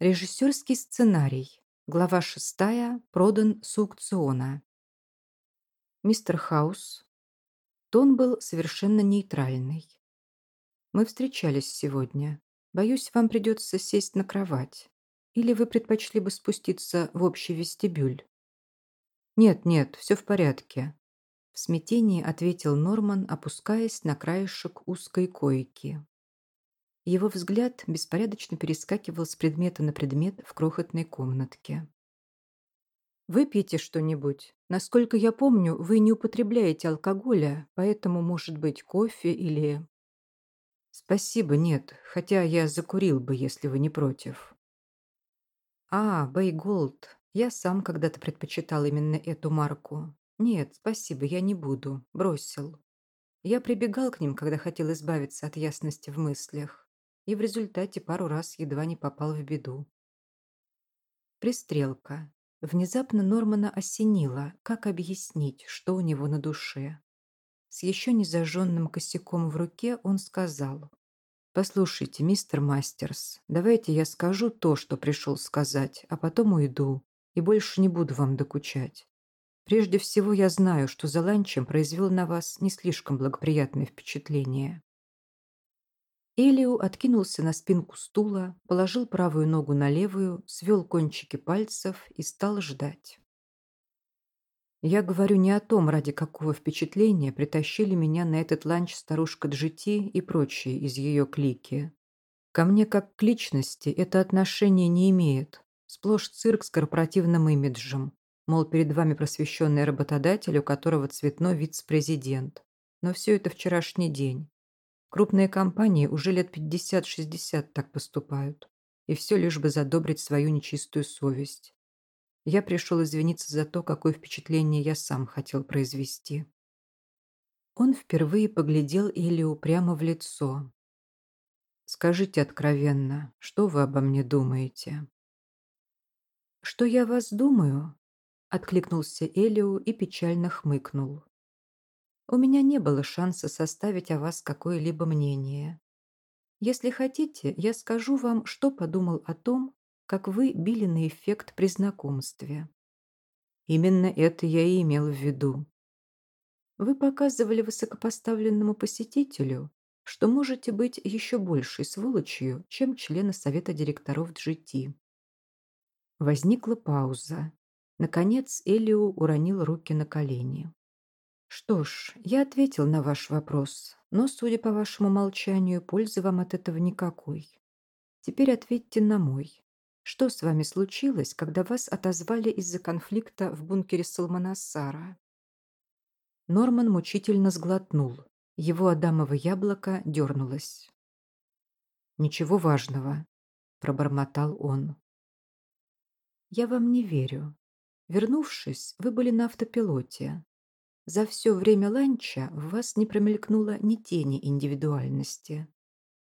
Режиссерский сценарий. Глава шестая. Продан с аукциона. Мистер Хаус. Тон был совершенно нейтральный. Мы встречались сегодня. Боюсь, вам придется сесть на кровать. Или вы предпочли бы спуститься в общий вестибюль? Нет, нет, все в порядке. В смятении ответил Норман, опускаясь на краешек узкой койки. Его взгляд беспорядочно перескакивал с предмета на предмет в крохотной комнатке. «Выпьете что-нибудь? Насколько я помню, вы не употребляете алкоголя, поэтому, может быть, кофе или...» «Спасибо, нет, хотя я закурил бы, если вы не против». «А, Бейголд. Я сам когда-то предпочитал именно эту марку. Нет, спасибо, я не буду. Бросил. Я прибегал к ним, когда хотел избавиться от ясности в мыслях и в результате пару раз едва не попал в беду. Пристрелка. Внезапно Нормана осенило, как объяснить, что у него на душе. С еще не зажженным косяком в руке он сказал. «Послушайте, мистер Мастерс, давайте я скажу то, что пришел сказать, а потом уйду, и больше не буду вам докучать. Прежде всего, я знаю, что за ланчем произвел на вас не слишком благоприятное впечатление. Элиу откинулся на спинку стула, положил правую ногу на левую, свел кончики пальцев и стал ждать. Я говорю не о том, ради какого впечатления притащили меня на этот ланч старушка Джити и прочие из ее клики. Ко мне как к личности это отношение не имеет. Сплошь цирк с корпоративным имиджем. Мол, перед вами просвещенный работодатель, у которого цветной вице-президент. Но все это вчерашний день. Крупные компании уже лет 50-60 так поступают. И все лишь бы задобрить свою нечистую совесть. Я пришел извиниться за то, какое впечатление я сам хотел произвести. Он впервые поглядел Элиу прямо в лицо. «Скажите откровенно, что вы обо мне думаете?» «Что я вас думаю?» — откликнулся Элиу и печально хмыкнул. У меня не было шанса составить о вас какое-либо мнение. Если хотите, я скажу вам, что подумал о том, как вы били на эффект при знакомстве. Именно это я и имел в виду. Вы показывали высокопоставленному посетителю, что можете быть еще большей сволочью, чем члены совета директоров GT. Возникла пауза. Наконец Элио уронил руки на колени. Что ж, я ответил на ваш вопрос, но, судя по вашему молчанию, пользы вам от этого никакой. Теперь ответьте на мой. Что с вами случилось, когда вас отозвали из-за конфликта в бункере Салманасара? Норман мучительно сглотнул. Его адамово яблоко дернулось. «Ничего важного», — пробормотал он. «Я вам не верю. Вернувшись, вы были на автопилоте. За все время ланча в вас не промелькнуло ни тени индивидуальности.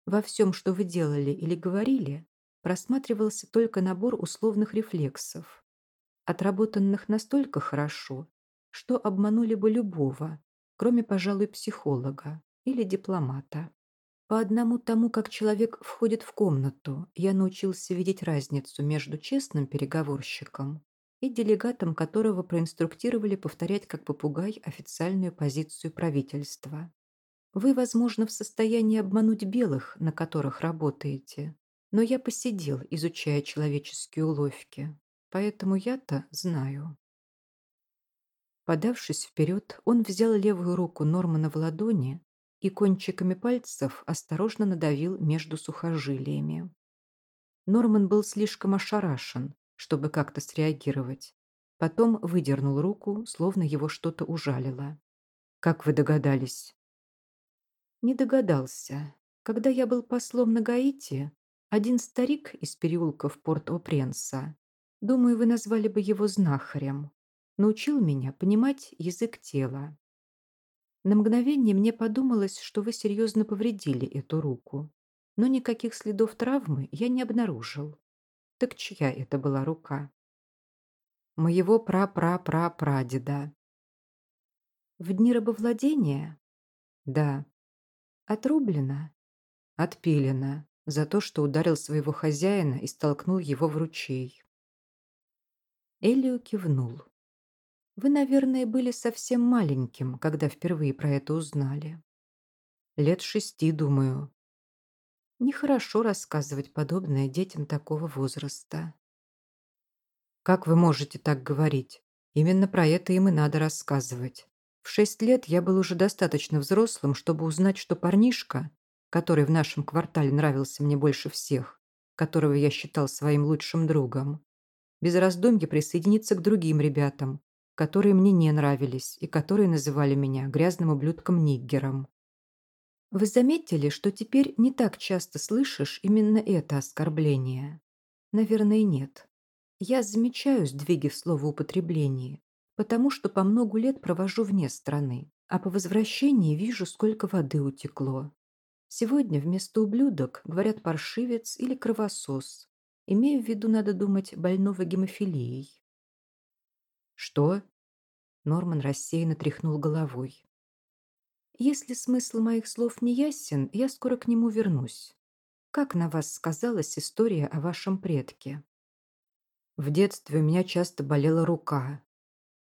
Во всем, что вы делали или говорили, просматривался только набор условных рефлексов, отработанных настолько хорошо, что обманули бы любого, кроме, пожалуй, психолога или дипломата. По одному тому, как человек входит в комнату, я научился видеть разницу между честным переговорщиком и делегатом которого проинструктировали повторять как попугай официальную позицию правительства. Вы, возможно, в состоянии обмануть белых, на которых работаете, но я посидел, изучая человеческие уловки, поэтому я-то знаю. Подавшись вперед, он взял левую руку Нормана в ладони и кончиками пальцев осторожно надавил между сухожилиями. Норман был слишком ошарашен, чтобы как-то среагировать. Потом выдернул руку, словно его что-то ужалило. «Как вы догадались?» «Не догадался. Когда я был послом на Гаити, один старик из переулка в Порт-О-Пренса, думаю, вы назвали бы его знахарем, научил меня понимать язык тела. На мгновение мне подумалось, что вы серьезно повредили эту руку, но никаких следов травмы я не обнаружил. Так чья это была рука? Моего пра-пра-пра-прадеда. В дни рабовладения? Да. Отрублено? Отпилено. за то, что ударил своего хозяина и столкнул его в ручей. Элио кивнул. Вы, наверное, были совсем маленьким, когда впервые про это узнали. Лет шести, думаю. Нехорошо рассказывать подобное детям такого возраста. Как вы можете так говорить? Именно про это им и надо рассказывать. В шесть лет я был уже достаточно взрослым, чтобы узнать, что парнишка, который в нашем квартале нравился мне больше всех, которого я считал своим лучшим другом, без раздумья присоединиться к другим ребятам, которые мне не нравились и которые называли меня грязным ублюдком-ниггером. Вы заметили, что теперь не так часто слышишь именно это оскорбление? Наверное, нет. Я замечаю сдвиги в словоупотреблении, потому что по многу лет провожу вне страны, а по возвращении вижу, сколько воды утекло. Сегодня вместо ублюдок говорят паршивец или кровосос. Имею в виду, надо думать, больного гемофилией. Что? Норман рассеянно тряхнул головой. Если смысл моих слов не ясен, я скоро к нему вернусь. Как на вас сказалась история о вашем предке? В детстве у меня часто болела рука,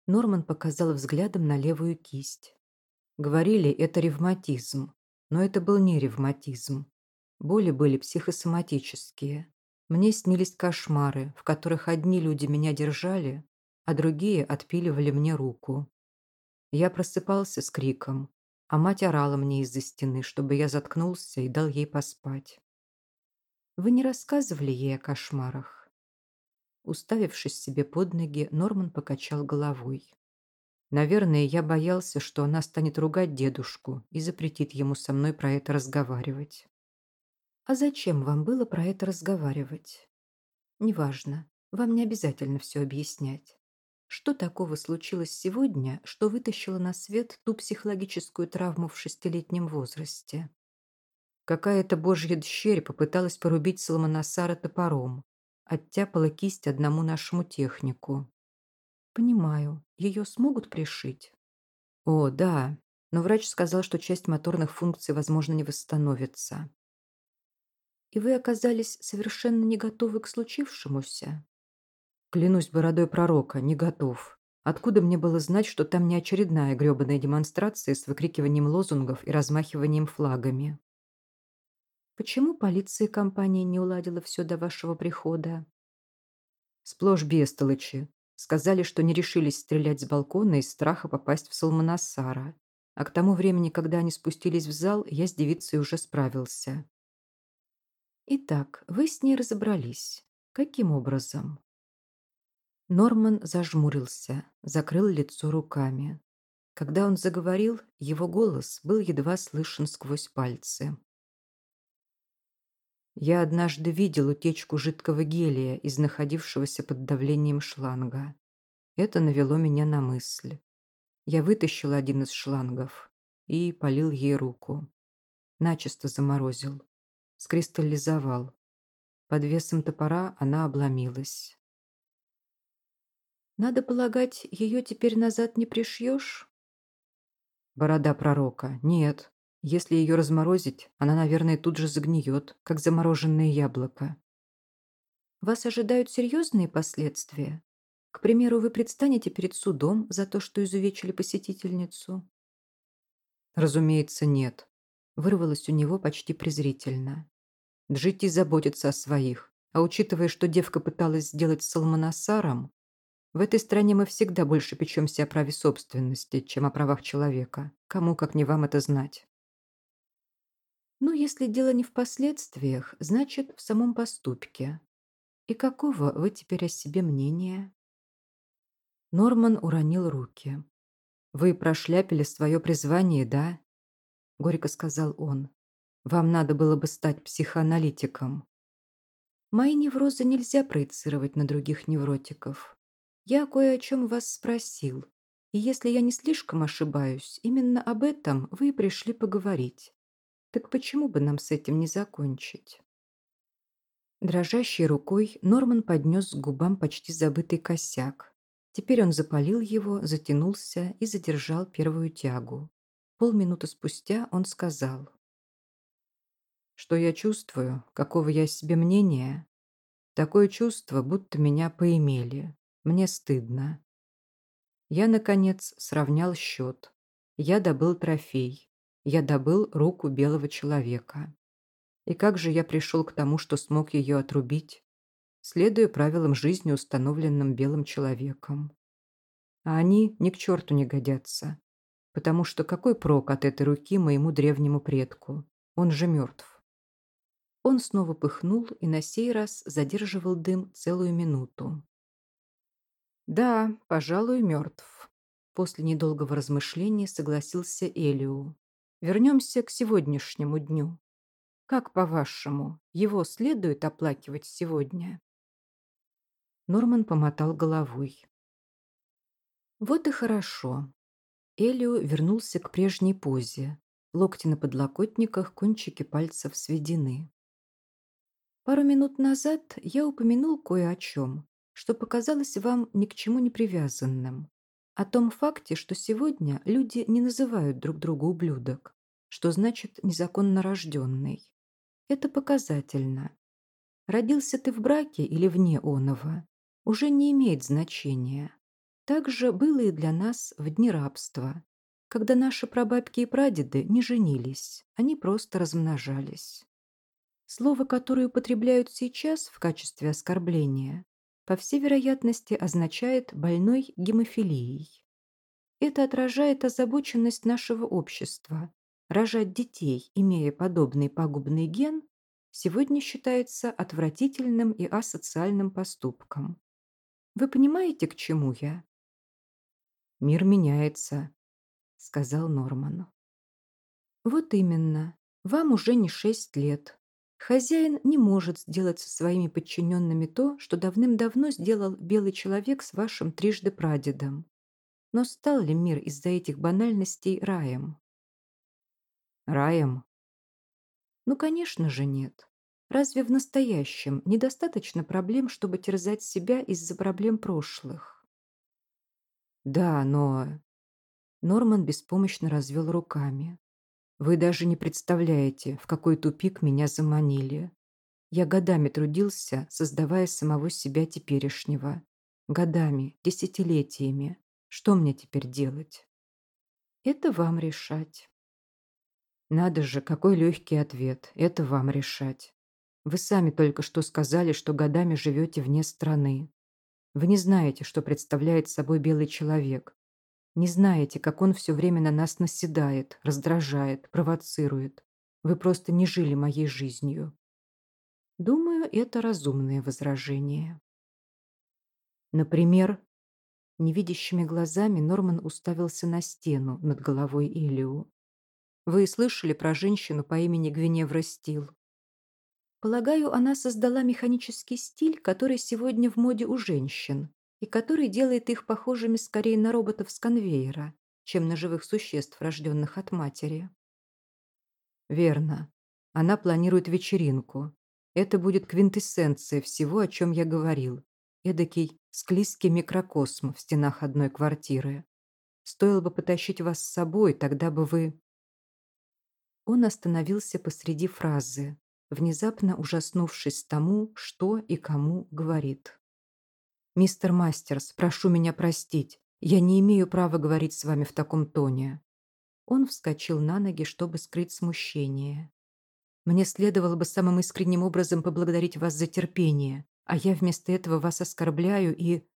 Норман показал взглядом на левую кисть. Говорили, это ревматизм, но это был не ревматизм. Боли были психосоматические. Мне снились кошмары, в которых одни люди меня держали, а другие отпиливали мне руку. Я просыпался с криком, а мать орала мне из-за стены, чтобы я заткнулся и дал ей поспать. Вы не рассказывали ей о кошмарах? Уставившись себе под ноги, Норман покачал головой. Наверное, я боялся, что она станет ругать дедушку и запретит ему со мной про это разговаривать. А зачем вам было про это разговаривать? Неважно, вам не обязательно все объяснять. Что такого случилось сегодня, что вытащило на свет ту психологическую травму в шестилетнем возрасте? Какая-то божья дщерь попыталась порубить Соломонасара топором, Оттяпала кисть одному нашему технику. Понимаю, ее смогут пришить? О, да, но врач сказал, что часть моторных функций, возможно, не восстановится. И вы оказались совершенно не готовы к случившемуся? Клянусь бородой пророка, не готов. Откуда мне было знать, что там не очередная гребаная демонстрация с выкрикиванием лозунгов и размахиванием флагами? Почему полиция компании не уладила все до вашего прихода? Сплошь бестолочи. Сказали, что не решились стрелять с балкона из страха попасть в Салманасара. А к тому времени, когда они спустились в зал, я с девицей уже справился. Итак, вы с ней разобрались. Каким образом? Норман зажмурился, закрыл лицо руками. Когда он заговорил, его голос был едва слышен сквозь пальцы. Я однажды видел утечку жидкого гелия из находившегося под давлением шланга. Это навело меня на мысль. Я вытащил один из шлангов и полил ей руку. Начисто заморозил. Скристаллизовал. Под весом топора она обломилась. Надо полагать, ее теперь назад не пришьешь? Борода пророка. Нет, если ее разморозить, она, наверное, тут же загниет, как замороженное яблоко. Вас ожидают серьезные последствия? К примеру, вы предстанете перед судом за то, что изувечили посетительницу? Разумеется, нет. Вырвалось у него почти презрительно. Джити заботится о своих, а учитывая, что девка пыталась сделать с Салманасаром, в этой стране мы всегда больше печемся о праве собственности, чем о правах человека. Кому, как не вам, это знать. Ну, если дело не в последствиях, значит, в самом поступке. И какого вы теперь о себе мнения? Норман уронил руки. «Вы прошляпили свое призвание, да?» Горько сказал он. «Вам надо было бы стать психоаналитиком». «Мои неврозы нельзя проецировать на других невротиков. Я кое о чем вас спросил, и если я не слишком ошибаюсь, именно об этом вы и пришли поговорить. Так почему бы нам с этим не закончить? Дрожащей рукой Норман поднес к губам почти забытый косяк. Теперь он запалил его, затянулся и задержал первую тягу. Полминуты спустя он сказал. Что я чувствую, какого я себе мнения? Такое чувство, будто меня поимели. Мне стыдно. Я, наконец, сравнял счет. Я добыл трофей. Я добыл руку белого человека. И как же я пришел к тому, что смог ее отрубить? Следуя правилам жизни, установленным белым человеком. А они ни к черту не годятся. Потому что какой прок от этой руки моему древнему предку? Он же мертв. Он снова пыхнул и на сей раз задерживал дым целую минуту. «Да, пожалуй, мертв», — после недолгого размышления согласился Элиу. «Вернемся к сегодняшнему дню. Как, по-вашему, его следует оплакивать сегодня?» Норман помотал головой. Вот и хорошо. Элио вернулся к прежней позе. Локти на подлокотниках, кончики пальцев сведены. Пару минут назад я упомянул кое о чем, что показалось вам ни к чему не привязанным. О том факте, что сегодня люди не называют друг друга ублюдок, что значит незаконно рожденный. Это показательно. Родился ты в браке или вне оного, уже не имеет значения. Так же было и для нас в дни рабства, когда наши прабабки и прадеды не женились, они просто размножались. Слово, которое употребляют сейчас в качестве оскорбления, по всей вероятности означает «больной гемофилией». Это отражает озабоченность нашего общества. Рожать детей, имея подобный пагубный ген, сегодня считается отвратительным и асоциальным поступком. Вы понимаете, к чему я? «Мир меняется», — сказал Норман. «Вот именно. Вам уже не шесть лет. Хозяин не может сделать со своими подчиненными то, что давным-давно сделал белый человек с вашим трижды прадедом. Но стал ли мир из-за этих банальностей раем?» «Раем?» «Ну, конечно же, нет. Разве в настоящем недостаточно проблем, чтобы терзать себя из-за проблем прошлых?» «Да, но...» Норман беспомощно развел руками. «Вы даже не представляете, в какой тупик меня заманили. Я годами трудился, создавая самого себя теперешнего. Годами, десятилетиями. Что мне теперь делать?» «Это вам решать». «Надо же, какой легкий ответ. Это вам решать. Вы сами только что сказали, что годами живете вне страны. Вы не знаете, что представляет собой белый человек. Не знаете, как он все время на нас наседает, раздражает, провоцирует. Вы просто не жили моей жизнью. Думаю, это разумное возражение. Например, невидящими глазами Норман уставился на стену над головой Элиу. Вы слышали про женщину по имени Гвиневра Стил? Полагаю, она создала механический стиль, который сегодня в моде у женщин, и который делает их похожими скорее на роботов с конвейера, чем на живых существ, рожденных от матери. Верно. Она планирует вечеринку. Это будет квинтэссенция всего, о чем я говорил. Эдакий склизкий микрокосм в стенах одной квартиры. Стоило бы потащить вас с собой, тогда бы вы... Он остановился посреди фразы, внезапно ужаснувшись тому, что и кому говорит. «Мистер Мастерс, прошу меня простить. Я не имею права говорить с вами в таком тоне». Он вскочил на ноги, чтобы скрыть смущение. «Мне следовало бы самым искренним образом поблагодарить вас за терпение, а я вместо этого вас оскорбляю и...»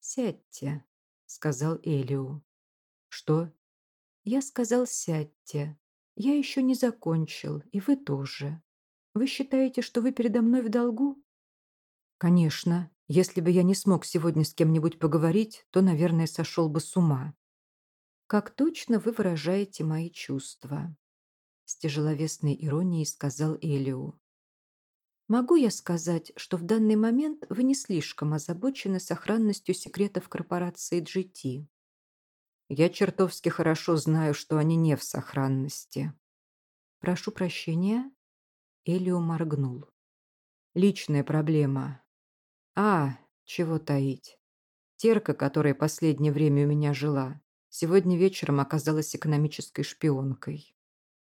«Сядьте», — сказал Элиу. «Что?» «Я сказал, сядьте. Я еще не закончил, и вы тоже. Вы считаете, что вы передо мной в долгу? Конечно. Если бы я не смог сегодня с кем-нибудь поговорить, то, наверное, сошел бы с ума. Как точно вы выражаете мои чувства? С тяжеловесной иронией сказал Элиу. Могу я сказать, что в данный момент вы не слишком озабочены сохранностью секретов корпорации GT? Я чертовски хорошо знаю, что они не в сохранности. Прошу прощения. Элио моргнул. Личная проблема. А, чего таить. Терка, которая последнее время у меня жила, сегодня вечером оказалась экономической шпионкой.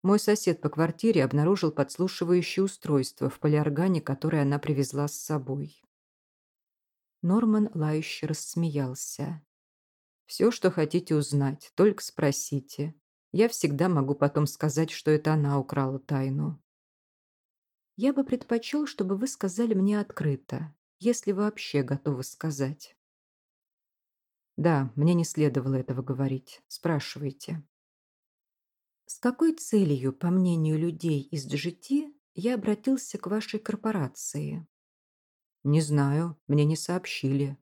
Мой сосед по квартире обнаружил подслушивающее устройство в полиоргане, которое она привезла с собой. Норман лающе рассмеялся. «Все, что хотите узнать, только спросите. Я всегда могу потом сказать, что это она украла тайну». «Я бы предпочел, чтобы вы сказали мне открыто, если вообще готовы сказать». «Да, мне не следовало этого говорить. Спрашивайте». С какой целью, по мнению людей из GT, я обратился к вашей корпорации? Не знаю, мне не сообщили.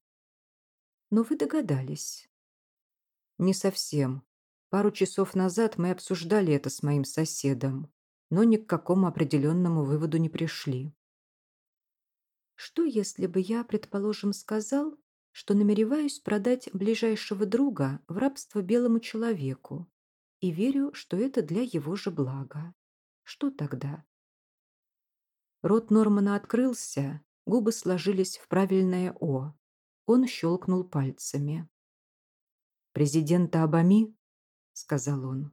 Но вы догадались. Не совсем. Пару часов назад мы обсуждали это с моим соседом, но ни к какому определенному выводу не пришли. Что, если бы я, предположим, сказал, что намереваюсь продать ближайшего друга в рабство белому человеку, и верю, что это для его же блага. Что тогда? Рот Нормана открылся, губы сложились в правильное «О». Он щелкнул пальцами. «Президента Обами?» — сказал он.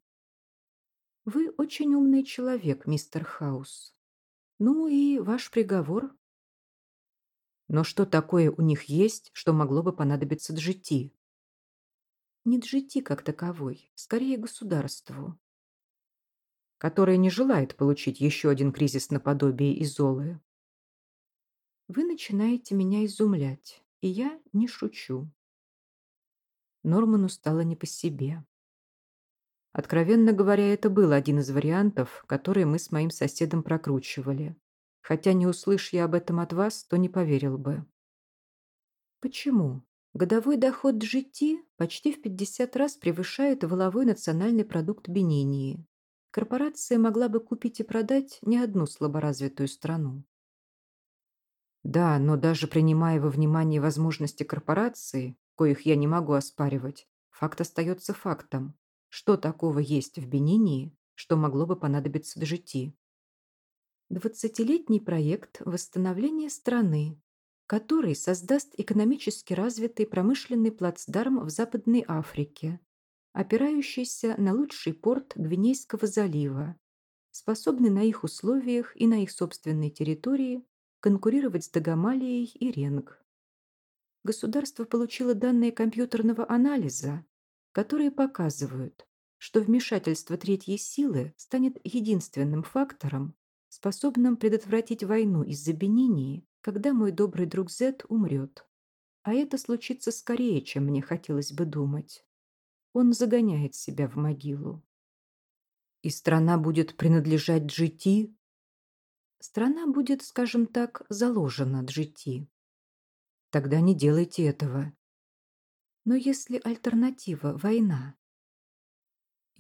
«Вы очень умный человек, мистер Хаус. Ну и ваш приговор?» «Но что такое у них есть, что могло бы понадобиться Джити?» Не джити как таковой, скорее государству. Которое не желает получить еще один кризис наподобие Изолы. Вы начинаете меня изумлять, и я не шучу. Норману стало не по себе. Откровенно говоря, это был один из вариантов, которые мы с моим соседом прокручивали. Хотя не услышь я об этом от вас, то не поверил бы. Почему? Годовой доход GT почти в 50 раз превышает воловой национальный продукт Бенинии. Корпорация могла бы купить и продать не одну слаборазвитую страну. Да, но даже принимая во внимание возможности корпорации, коих я не могу оспаривать, факт остается фактом. Что такого есть в Бенинии, что могло бы понадобиться Джити? 20-летний проект восстановления страны, который создаст экономически развитый промышленный плацдарм в Западной Африке, опирающийся на лучший порт Гвинейского залива, способный на их условиях и на их собственной территории конкурировать с Дагомалией и Ренг. Государство получило данные компьютерного анализа, которые показывают, что вмешательство третьей силы станет единственным фактором, способным предотвратить войну из-за Бенинии когда мой добрый друг Зет умрет. А это случится скорее, чем мне хотелось бы думать. Он загоняет себя в могилу. И страна будет принадлежать GT? Страна будет, скажем так, заложена GT. Тогда не делайте этого. Но если альтернатива – война?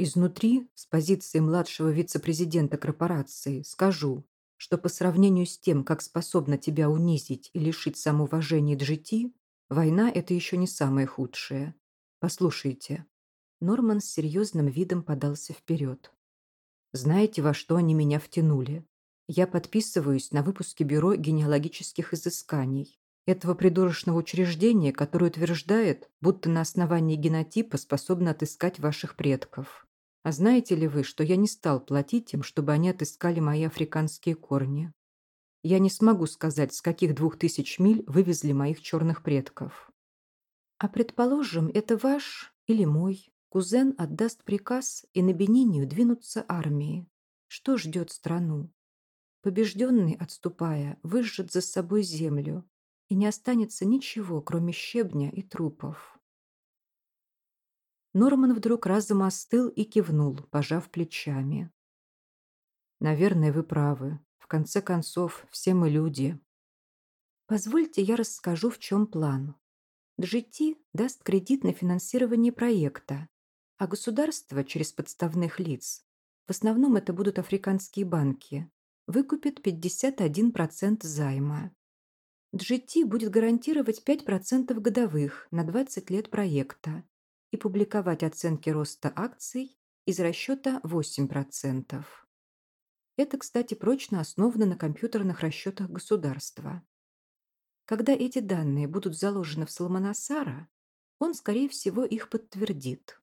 Изнутри, с позиции младшего вице-президента корпорации, скажу, что по сравнению с тем, как способна тебя унизить и лишить самоуважения Джити, война – это еще не самое худшее. Послушайте. Норман с серьезным видом подался вперед. Знаете, во что они меня втянули? Я подписываюсь на выпуске Бюро генеалогических изысканий, этого придурочного учреждения, которое утверждает, будто на основании генотипа способно отыскать ваших предков. А знаете ли вы, что я не стал платить им, чтобы они отыскали мои африканские корни? Я не смогу сказать, с каких двух тысяч миль вывезли моих черных предков. А предположим, это ваш или мой кузен отдаст приказ и на Бенинию двинутся армии. Что ждет страну? Побежденный, отступая, выжжет за собой землю, и не останется ничего, кроме щебня и трупов. Норман вдруг разом остыл и кивнул, пожав плечами. «Наверное, вы правы. В конце концов, все мы люди». «Позвольте, я расскажу, в чем план. GT даст кредит на финансирование проекта, а государство через подставных лиц, в основном это будут африканские банки, выкупит 51% займа. GT будет гарантировать 5% годовых на 20 лет проекта и публиковать оценки роста акций из расчета 8%. Это, кстати, прочно основано на компьютерных расчетах государства. Когда эти данные будут заложены в Соломонасара, он, скорее всего, их подтвердит.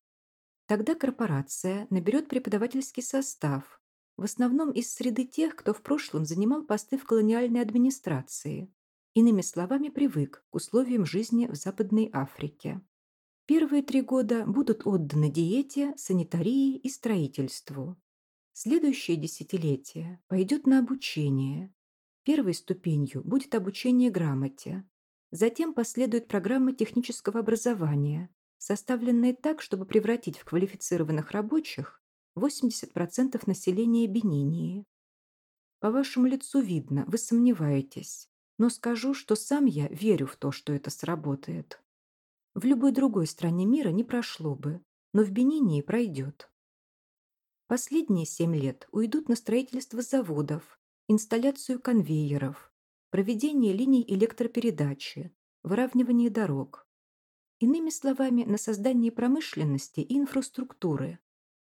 Тогда корпорация наберет преподавательский состав в основном из среды тех, кто в прошлом занимал посты в колониальной администрации, иными словами, привык к условиям жизни в Западной Африке. Первые три года будут отданы диете, санитарии и строительству. Следующее десятилетие пойдет на обучение. Первой ступенью будет обучение грамоте. Затем последует программа технического образования, составленная так, чтобы превратить в квалифицированных рабочих 80% населения Бенинии. По вашему лицу видно, вы сомневаетесь, но скажу, что сам я верю в то, что это сработает. В любой другой стране мира не прошло бы, но в Бенинии пройдет. Последние семь лет уйдут на строительство заводов, инсталляцию конвейеров, проведение линий электропередачи, выравнивание дорог. Иными словами, на создание промышленности и инфраструктуры,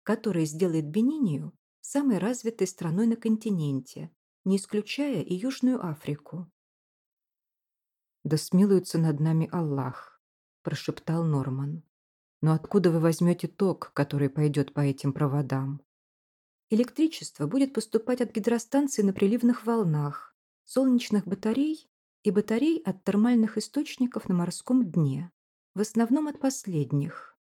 которая сделает Бенинию самой развитой страной на континенте, не исключая и Южную Африку. «Да смилуется над нами Аллах», – прошептал Норман. «Но откуда вы возьмете ток, который пойдет по этим проводам?» Электричество будет поступать от гидростанций на приливных волнах, солнечных батарей и батарей от термальных источников на морском дне, в основном от последних.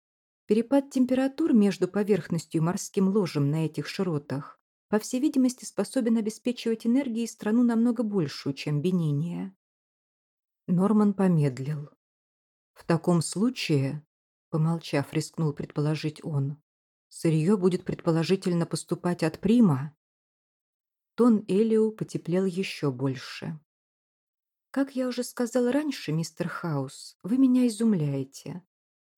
Перепад температур между поверхностью и морским ложем на этих широтах, по всей видимости, способен обеспечивать энергией страну намного большую, чем Бениния. Норман помедлил. В таком случае, помолчав, рискнул предположить он, Сырье будет предположительно поступать от Прима. Тон Элиу потеплел еще больше. Как я уже сказал раньше, мистер Хаус, вы меня изумляете.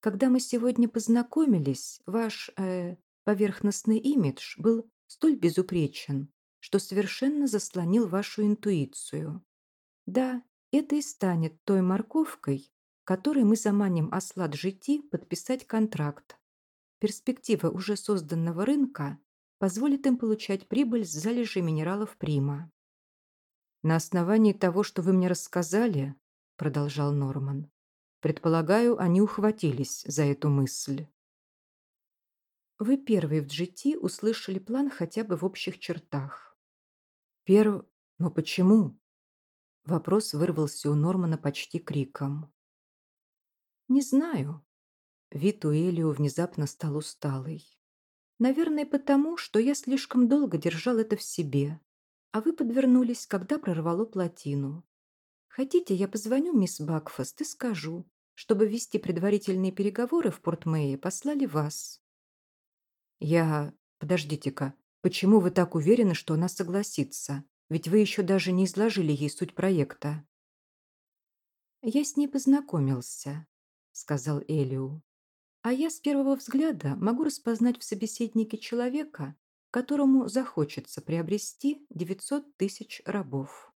Когда мы сегодня познакомились, ваш э, поверхностный имидж был столь безупречен, что совершенно заслонил вашу интуицию. Да, это и станет той морковкой, которой мы заманим Аслад Жити подписать контракт Перспектива уже созданного рынка позволит им получать прибыль с залежей минералов Прима. «На основании того, что вы мне рассказали, — продолжал Норман, — предполагаю, они ухватились за эту мысль». Вы первый в GT услышали план хотя бы в общих чертах. Перв... Но почему? Вопрос вырвался у Нормана почти криком. Не знаю, Вид у Элио внезапно стал усталый. Наверное, потому, что я слишком долго держал это в себе, а вы подвернулись, когда прорвало плотину. Хотите, я позвоню мисс Бакфаст и скажу, чтобы вести предварительные переговоры в Порт-Мэе, послали вас. Я... Подождите-ка, почему вы так уверены, что она согласится? Ведь вы еще даже не изложили ей суть проекта. Я с ней познакомился, сказал Элиу. А я с первого взгляда могу распознать в собеседнике человека, которому захочется приобрести 900 тысяч рабов.